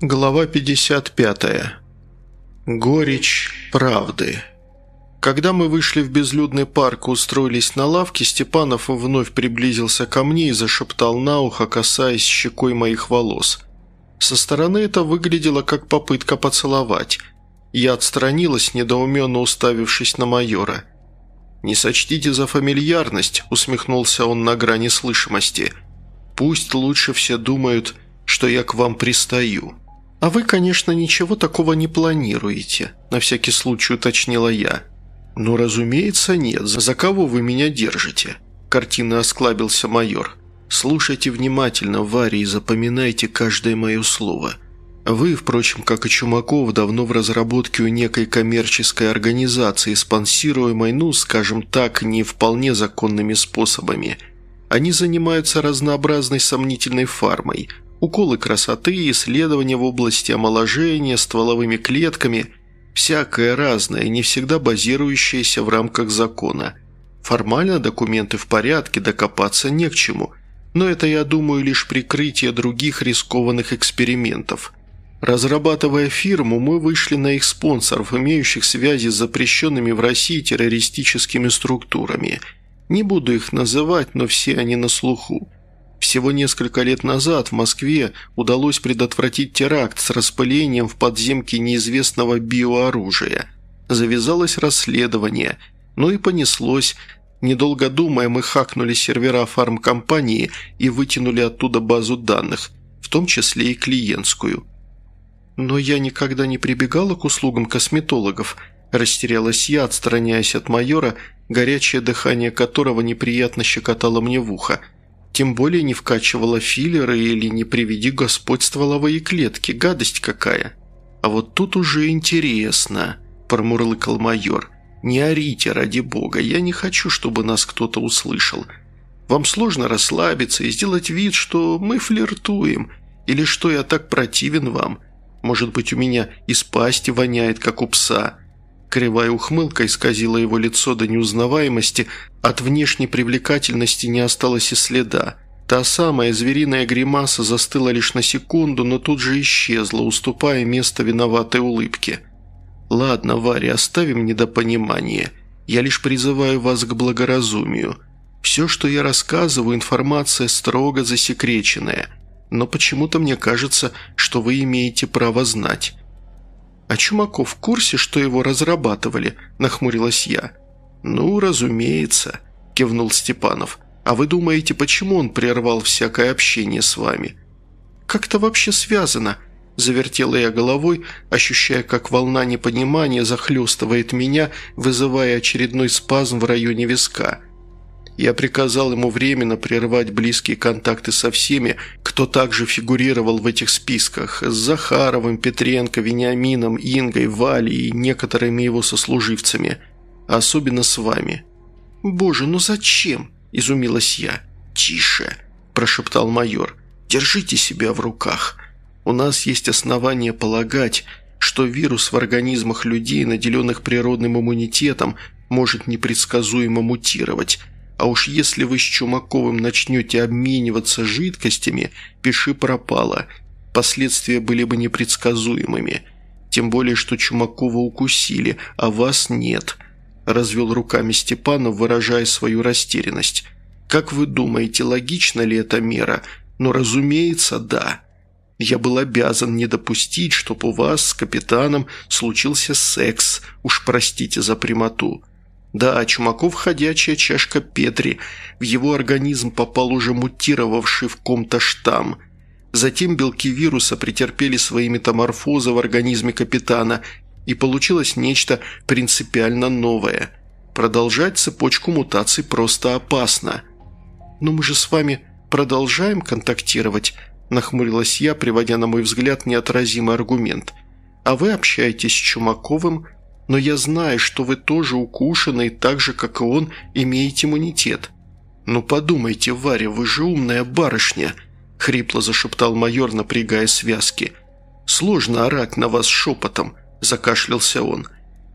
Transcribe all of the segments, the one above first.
Глава 55. Горечь правды. Когда мы вышли в безлюдный парк и устроились на лавке, Степанов вновь приблизился ко мне и зашептал на ухо, касаясь щекой моих волос. Со стороны это выглядело как попытка поцеловать. Я отстранилась, недоуменно уставившись на майора. «Не сочтите за фамильярность», – усмехнулся он на грани слышимости. «Пусть лучше все думают, что я к вам пристаю». «А вы, конечно, ничего такого не планируете», – на всякий случай уточнила я. «Ну, разумеется, нет. За кого вы меня держите?» Картинно осклабился майор. «Слушайте внимательно, Варя, и запоминайте каждое мое слово. Вы, впрочем, как и Чумаков, давно в разработке у некой коммерческой организации, спонсируемой, ну, скажем так, не вполне законными способами. Они занимаются разнообразной сомнительной фармой. Уколы красоты, исследования в области омоложения, стволовыми клетками – Всякое разное, не всегда базирующееся в рамках закона. Формально документы в порядке, докопаться не к чему. Но это, я думаю, лишь прикрытие других рискованных экспериментов. Разрабатывая фирму, мы вышли на их спонсоров, имеющих связи с запрещенными в России террористическими структурами. Не буду их называть, но все они на слуху. Всего несколько лет назад в Москве удалось предотвратить теракт с распылением в подземке неизвестного биооружия. Завязалось расследование, ну и понеслось. Недолго думая, мы хакнули сервера фармкомпании и вытянули оттуда базу данных, в том числе и клиентскую. «Но я никогда не прибегала к услугам косметологов», – растерялась я, отстраняясь от майора, горячее дыхание которого неприятно щекотало мне в ухо – тем более не вкачивала филлеры или не приведи Господь стволовые клетки. Гадость какая. А вот тут уже интересно, промурлыкал майор. Не орите, ради бога, я не хочу, чтобы нас кто-то услышал. Вам сложно расслабиться и сделать вид, что мы флиртуем, или что я так противен вам. Может быть, у меня из пасти воняет, как у пса. Кривая ухмылка исказила его лицо до неузнаваемости, от внешней привлекательности не осталось и следа. Та самая звериная гримаса застыла лишь на секунду, но тут же исчезла, уступая место виноватой улыбке. «Ладно, Варя, оставим недопонимание. Я лишь призываю вас к благоразумию. Все, что я рассказываю, информация строго засекреченная, но почему-то мне кажется, что вы имеете право знать. «А Чумаков в курсе, что его разрабатывали?» – нахмурилась я. «Ну, разумеется», – кивнул Степанов. «А вы думаете, почему он прервал всякое общение с вами?» «Как это вообще связано?» – завертела я головой, ощущая, как волна непонимания захлестывает меня, вызывая очередной спазм в районе виска – я приказал ему временно прервать близкие контакты со всеми, кто также фигурировал в этих списках, с Захаровым, Петренко, Вениамином, Ингой, Валей и некоторыми его сослуживцами, особенно с вами. «Боже, ну зачем?» – изумилась я. «Тише!» – прошептал майор. «Держите себя в руках. У нас есть основания полагать, что вирус в организмах людей, наделенных природным иммунитетом, может непредсказуемо мутировать» А уж если вы с Чумаковым начнете обмениваться жидкостями, пиши пропало. Последствия были бы непредсказуемыми. Тем более, что Чумакова укусили, а вас нет», – развел руками Степанов, выражая свою растерянность. «Как вы думаете, логична ли эта мера? Ну, разумеется, да. Я был обязан не допустить, чтобы у вас с капитаном случился секс, уж простите за прямоту». Да, Чумаков – ходячая чашка Петри. В его организм попал уже мутировавший в ком-то штамм. Затем белки вируса претерпели свои метаморфозы в организме капитана, и получилось нечто принципиально новое. Продолжать цепочку мутаций просто опасно. «Но мы же с вами продолжаем контактировать», – нахмурилась я, приводя на мой взгляд неотразимый аргумент. «А вы общаетесь с Чумаковым, но я знаю, что вы тоже укушены, так же, как и он, имеете иммунитет». «Ну подумайте, Варя, вы же умная барышня», – хрипло зашептал майор, напрягая связки. «Сложно орать на вас шепотом», – закашлялся он.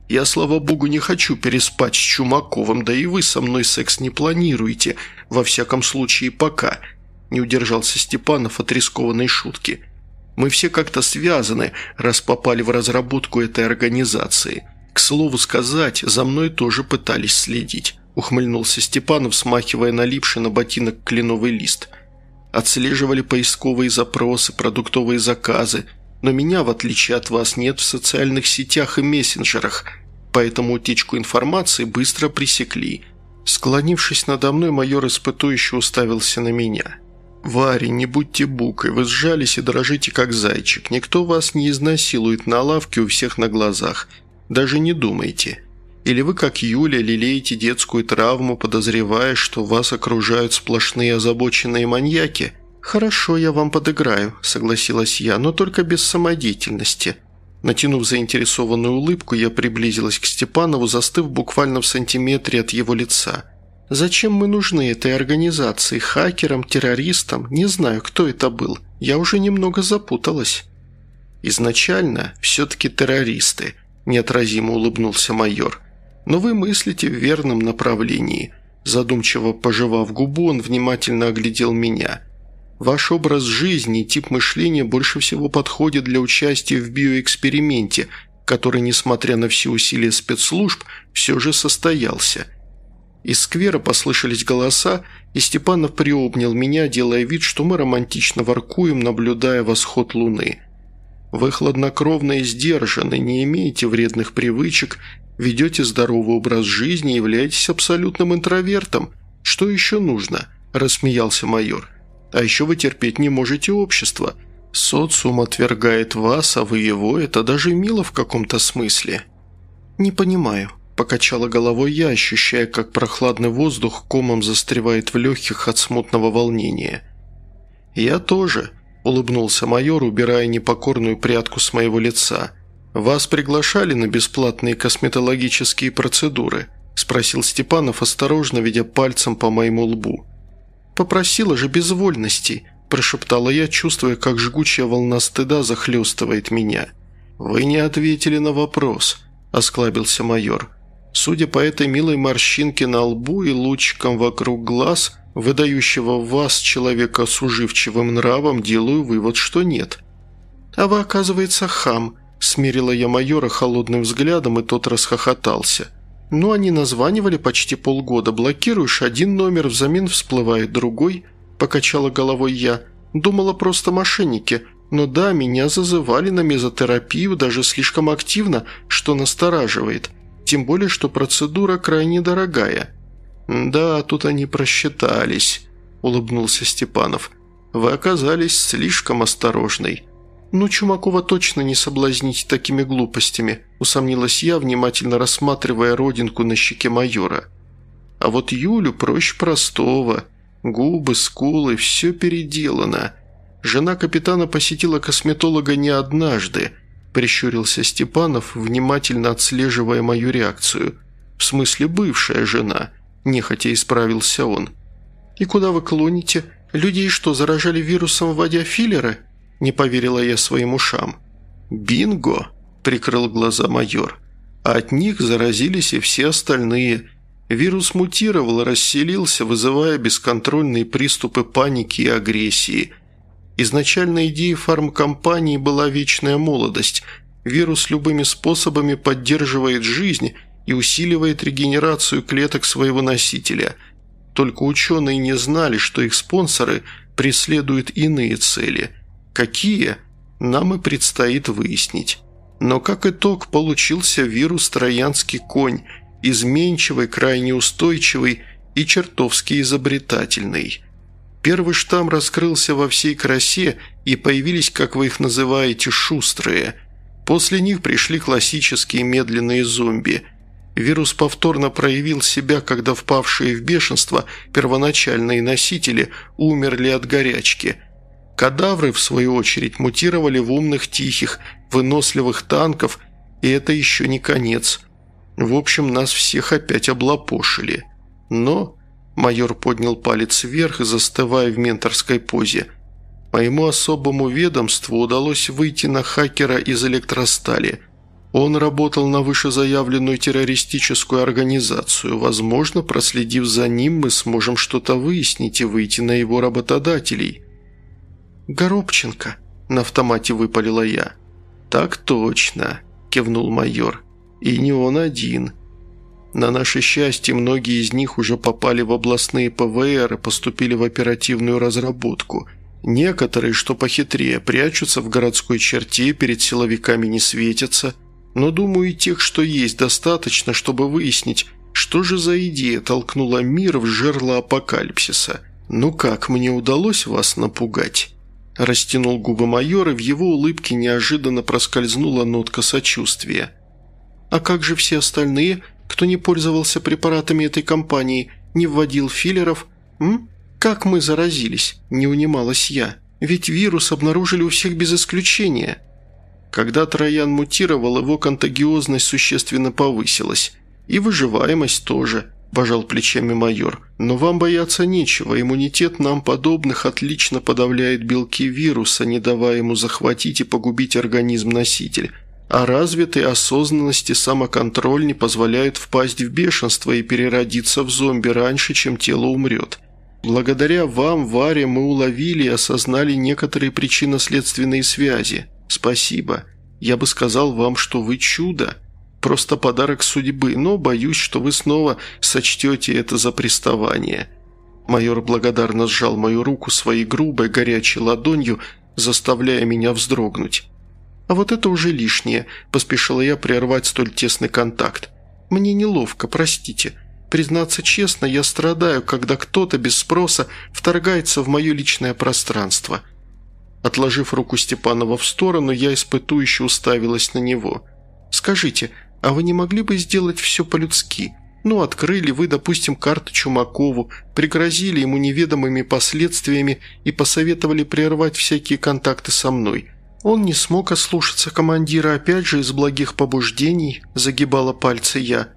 «Я, слава богу, не хочу переспать с Чумаковым, да и вы со мной секс не планируете, во всяком случае пока», – не удержался Степанов от рискованной шутки. Мы все как-то связаны, раз попали в разработку этой организации. К слову сказать, за мной тоже пытались следить», – ухмыльнулся Степанов, смахивая налипший на ботинок кленовый лист. «Отслеживали поисковые запросы, продуктовые заказы, но меня, в отличие от вас, нет в социальных сетях и мессенджерах, поэтому утечку информации быстро пресекли». Склонившись надо мной, майор испытующе уставился на меня – «Варя, не будьте букой, вы сжались и дрожите, как зайчик. Никто вас не изнасилует на лавке у всех на глазах. Даже не думайте. Или вы, как Юля, лелеете детскую травму, подозревая, что вас окружают сплошные озабоченные маньяки? Хорошо, я вам подыграю», – согласилась я, – «но только без самодеятельности». Натянув заинтересованную улыбку, я приблизилась к Степанову, застыв буквально в сантиметре от его лица – Зачем мы нужны этой организации, хакерам, террористам? Не знаю, кто это был. Я уже немного запуталась». «Изначально все-таки террористы», – неотразимо улыбнулся майор. «Но вы мыслите в верном направлении». Задумчиво пожевав губу, он внимательно оглядел меня. «Ваш образ жизни и тип мышления больше всего подходит для участия в биоэксперименте, который, несмотря на все усилия спецслужб, все же состоялся». Из сквера послышались голоса, и Степанов приобнял меня, делая вид, что мы романтично воркуем, наблюдая восход луны. «Вы хладнокровно и сдержаны, не имеете вредных привычек, ведете здоровый образ жизни, являетесь абсолютным интровертом. Что еще нужно?» – рассмеялся майор. «А еще вы терпеть не можете общество. Социум отвергает вас, а вы его, это даже мило в каком-то смысле». «Не понимаю», Покачала головой я, ощущая, как прохладный воздух комом застревает в легких от смутного волнения. «Я тоже», – улыбнулся майор, убирая непокорную прядку с моего лица. «Вас приглашали на бесплатные косметологические процедуры?» – спросил Степанов, осторожно ведя пальцем по моему лбу. «Попросила же безвольности», – прошептала я, чувствуя, как жгучая волна стыда захлестывает меня. «Вы не ответили на вопрос», – осклабился майор. Судя по этой милой морщинке на лбу и лучикам вокруг глаз, выдающего вас человека с уживчивым нравом, делаю вывод, что нет. «А вы, оказывается, хам», – смирила я майора холодным взглядом, и тот расхохотался. «Ну, они названивали почти полгода. Блокируешь один номер, взамен всплывает другой», – покачала головой я. «Думала просто мошенники. Но да, меня зазывали на мезотерапию даже слишком активно, что настораживает. Тем более, что процедура крайне дорогая». «Да, тут они просчитались», – улыбнулся Степанов. «Вы оказались слишком осторожной». «Ну, Чумакова точно не соблазнить такими глупостями», – усомнилась я, внимательно рассматривая родинку на щеке майора. «А вот Юлю проще простого. Губы, скулы, все переделано. Жена капитана посетила косметолога не однажды –– прищурился Степанов, внимательно отслеживая мою реакцию. «В смысле бывшая жена?» – нехотя исправился он. «И куда вы клоните? Людей что, заражали вирусом, вводя филлеры?» – не поверила я своим ушам. «Бинго!» – прикрыл глаза майор. А от них заразились и все остальные. Вирус мутировал, расселился, вызывая бесконтрольные приступы паники и агрессии – Изначально идеей фармкомпании была вечная молодость. Вирус любыми способами поддерживает жизнь и усиливает регенерацию клеток своего носителя. Только ученые не знали, что их спонсоры преследуют иные цели. Какие? Нам и предстоит выяснить. Но как итог получился вирус «Троянский конь», изменчивый, крайне устойчивый и чертовски изобретательный – Первый штамм раскрылся во всей красе, и появились, как вы их называете, шустрые. После них пришли классические медленные зомби. Вирус повторно проявил себя, когда впавшие в бешенство первоначальные носители умерли от горячки. Кадавры, в свою очередь, мутировали в умных тихих, выносливых танков, и это еще не конец. В общем, нас всех опять облапошили. Но Майор поднял палец вверх, застывая в менторской позе. Моему особому ведомству удалось выйти на хакера из электростали. Он работал на вышезаявленную террористическую организацию. Возможно, проследив за ним, мы сможем что-то выяснить и выйти на его работодателей. «Горобченко», –– на автомате выпалила я. «Так точно», – кивнул майор. «И не он один. На наше счастье, многие из них уже попали в областные ПВР и поступили в оперативную разработку. Некоторые, что похитрее, прячутся в городской черте, перед силовиками не светятся. Но, думаю, и тех, что есть, достаточно, чтобы выяснить, что же за идея толкнула мир в жерло апокалипсиса. Ну как, мне удалось вас напугать?» Растянул губы майор, и в его улыбке неожиданно проскользнула нотка сочувствия. «А как же все остальные, кто не пользовался препаратами этой компании, не вводил филлеров? М? Как мы заразились?» – не унималась я. «Ведь вирус обнаружили у всех без исключения». Когда Троян мутировал, его контагиозность существенно повысилась. И выживаемость тоже –– пожал плечами майор. «Но вам бояться нечего. Иммунитет нам подобных отлично подавляет белки вируса, не давая ему захватить и погубить организм-носитель. А развитые осознанность и самоконтроль не позволяют впасть в бешенство и переродиться в зомби раньше, чем тело умрет. Благодаря вам, Варе, мы уловили и осознали некоторые причинно-следственные связи. Спасибо. Я бы сказал вам, что вы чудо». Просто подарок судьбы, но боюсь, что вы снова сочтете это за приставание». Майор благодарно сжал мою руку своей грубой горячей ладонью, заставляя меня вздрогнуть. «А вот это уже лишнее», – поспешила я прервать столь тесный контакт. «Мне неловко, простите. Признаться честно, я страдаю, когда кто-то без спроса вторгается в мое личное пространство». Отложив руку Степанова в сторону, я испытующе уставилась на него. «Скажите, а вы не могли бы сделать все по-людски? Ну, открыли вы, допустим, карту Чумакову, пригрозили ему неведомыми последствиями и посоветовали прервать всякие контакты со мной. Он не смог ослушаться командира опять же из благих побуждений, загибала пальцы я.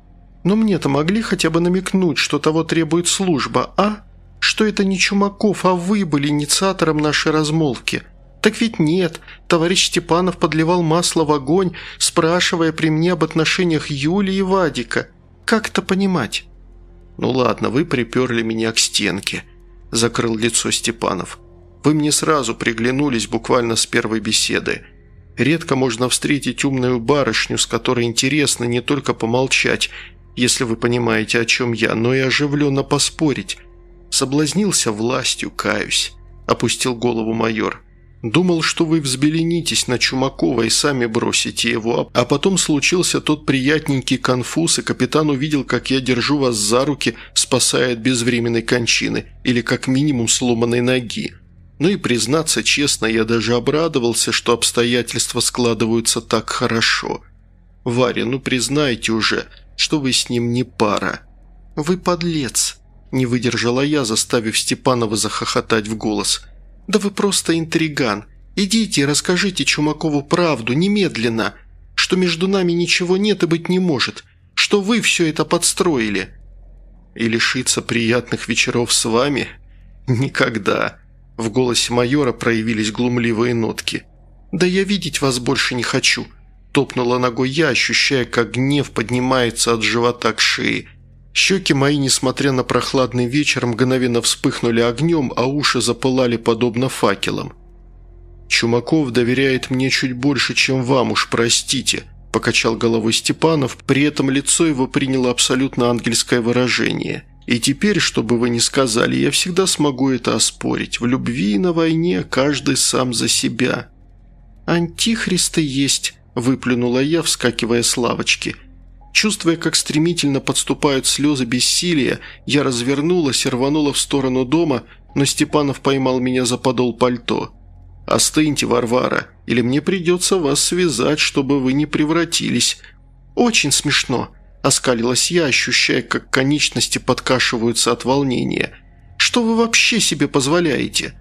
Но мне-то могли хотя бы намекнуть, что того требует служба, а? Что это не Чумаков, а вы были инициатором нашей размолвки. «Так ведь нет. Товарищ Степанов подливал масло в огонь, спрашивая при мне об отношениях Юли и Вадика. Как это понимать?» «Ну ладно, вы приперли меня к стенке», – закрыл лицо Степанов. «Вы мне сразу приглянулись буквально с первой беседы. Редко можно встретить умную барышню, с которой интересно не только помолчать, если вы понимаете, о чем я, но и оживленно поспорить. Соблазнился властью, каюсь», – опустил голову майор. Думал, что вы взбеленитесь на Чумакова и сами бросите его, а потом случился тот приятненький конфуз, и капитан увидел, как я держу вас за руки, спасая от безвременной кончины, или как минимум сломанной ноги. Ну и признаться честно, я даже обрадовался, что обстоятельства складываются так хорошо. Варя, ну признайте уже, что вы с ним не пара. Вы подлец, не выдержала я, заставив Степанова захохотать в голос – «Да вы просто интриган. Идите и расскажите Чумакову правду немедленно, что между нами ничего нет и быть не может, что вы все это подстроили». «И лишиться приятных вечеров с вами? Никогда». В голосе майора проявились глумливые нотки. «Да я видеть вас больше не хочу», – топнула ногой я, ощущая, как гнев поднимается от живота к шее – Щеки мои, несмотря на прохладный вечер, мгновенно вспыхнули огнем, а уши запылали подобно факелам. «Чумаков доверяет мне чуть больше, чем вам, уж простите», – покачал головой Степанов, при этом лицо его приняло абсолютно ангельское выражение. «И теперь, что бы вы ни сказали, я всегда смогу это оспорить. В любви и на войне каждый сам за себя». «Антихристы есть», – выплюнула я, вскакивая с лавочки – Чувствуя, как стремительно подступают слезы бессилия, я развернулась и рванула в сторону дома, но Степанов поймал меня за подол пальто. «Остыньте, Варвара, или мне придется вас связать, чтобы вы не превратились». «Очень смешно», – оскалилась я, ощущая, как конечности подкашиваются от волнения. «Что вы вообще себе позволяете?»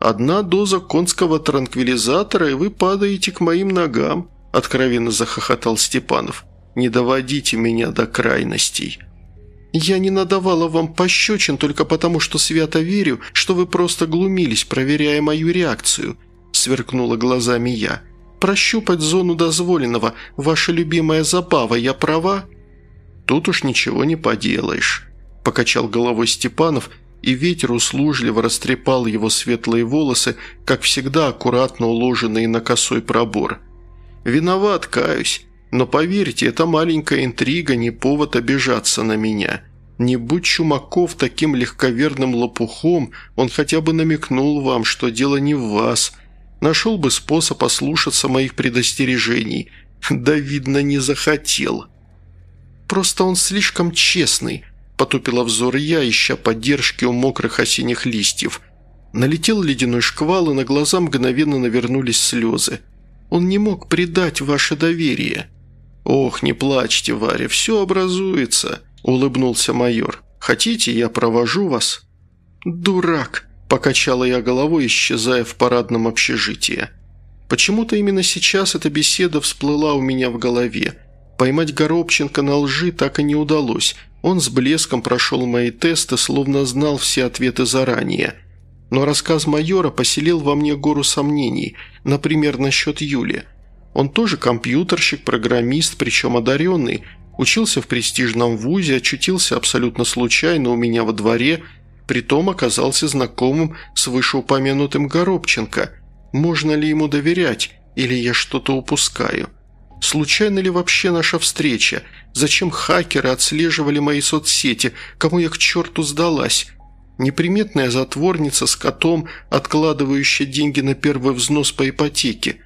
«Одна доза конского транквилизатора, и вы падаете к моим ногам», – откровенно захохотал Степанов. Не доводите меня до крайностей». «Я не надавала вам пощечин только потому, что свято верю, что вы просто глумились, проверяя мою реакцию», – сверкнула глазами я. «Прощупать зону дозволенного – ваша любимая забава, я права?» «Тут уж ничего не поделаешь», – покачал головой Степанов и ветер услужливо растрепал его светлые волосы, как всегда аккуратно уложенные на косой пробор. «Виноват, каюсь, но поверьте, эта маленькая интрига не повод обижаться на меня. Не будь Чумаков таким легковерным лопухом, он хотя бы намекнул вам, что дело не в вас. Нашел бы способ ослушаться моих предостережений. Да, видно, не захотел. Просто он слишком честный», – потупила взор я, ища поддержки у мокрых осенних листьев. Налетел ледяной шквал, и на глаза мгновенно навернулись слезы. «Он не мог предать ваше доверие». «Ох, не плачьте, Варя, все образуется», – улыбнулся майор. «Хотите, я провожу вас?» «Дурак», – покачала я головой, исчезая в парадном общежитии. Почему-то именно сейчас эта беседа всплыла у меня в голове. Поймать Горобченко на лжи так и не удалось. Он с блеском прошел мои тесты, словно знал все ответы заранее. Но рассказ майора поселил во мне гору сомнений, например, насчет Юли – он тоже компьютерщик, программист, причем одаренный. Учился в престижном вузе, очутился абсолютно случайно у меня во дворе, притом оказался знакомым с вышеупомянутым Горобченко. Можно ли ему доверять, или я что-то упускаю? Случайно ли вообще наша встреча? Зачем хакеры отслеживали мои соцсети? Кому я к черту сдалась? Неприметная затворница с котом, откладывающая деньги на первый взнос по ипотеке –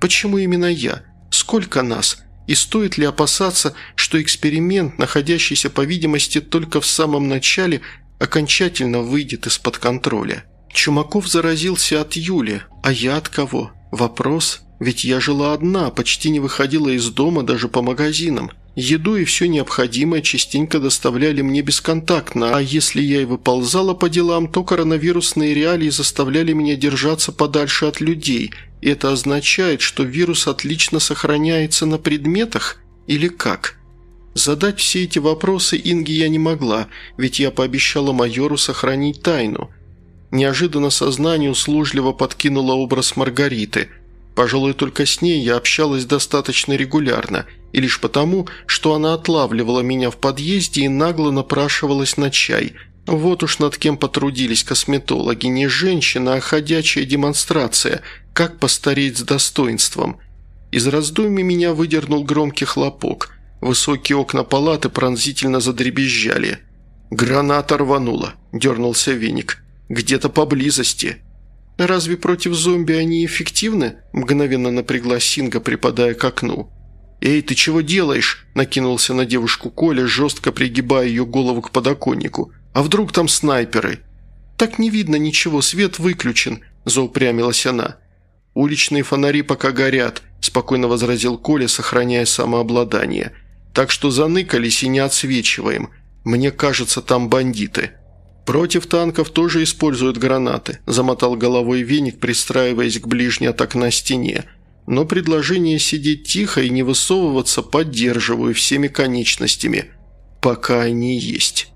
Почему именно я? Сколько нас? И стоит ли опасаться, что эксперимент, находящийся, по видимости, только в самом начале, окончательно выйдет из-под контроля? Чумаков заразился от Юли, а я от кого? Вопрос, ведь я жила одна, почти не выходила из дома даже по магазинам. Еду и все необходимое частенько доставляли мне бесконтактно, а если я и выползала по делам, то коронавирусные реалии заставляли меня держаться подальше от людей – это означает, что вирус отлично сохраняется на предметах или как? Задать все эти вопросы Инге я не могла, ведь я пообещала майору сохранить тайну. Неожиданно сознание услужливо подкинуло образ Маргариты. Пожалуй, только с ней я общалась достаточно регулярно, и лишь потому, что она отлавливала меня в подъезде и нагло напрашивалась на чай – вот уж над кем потрудились косметологи. Не женщина, а ходячая демонстрация. Как постареть с достоинством. Из раздумий меня выдернул громкий хлопок. Высокие окна палаты пронзительно задребезжали. «Граната рванула», – дернулся веник. «Где-то поблизости». «Разве против зомби они эффективны?» – мгновенно напрягла Синга, припадая к окну. «Эй, ты чего делаешь?» – накинулся на девушку Коля, жестко пригибая ее голову к подоконнику. А вдруг там снайперы?» «Так не видно ничего, свет выключен», – заупрямилась она. «Уличные фонари пока горят», – спокойно возразил Коля, сохраняя самообладание. «Так что заныкались и не отсвечиваем. Мне кажется, там бандиты». «Против танков тоже используют гранаты», – замотал головой веник, пристраиваясь к ближней от окна стене. «Но предложение сидеть тихо и не высовываться поддерживаю всеми конечностями. Пока они есть».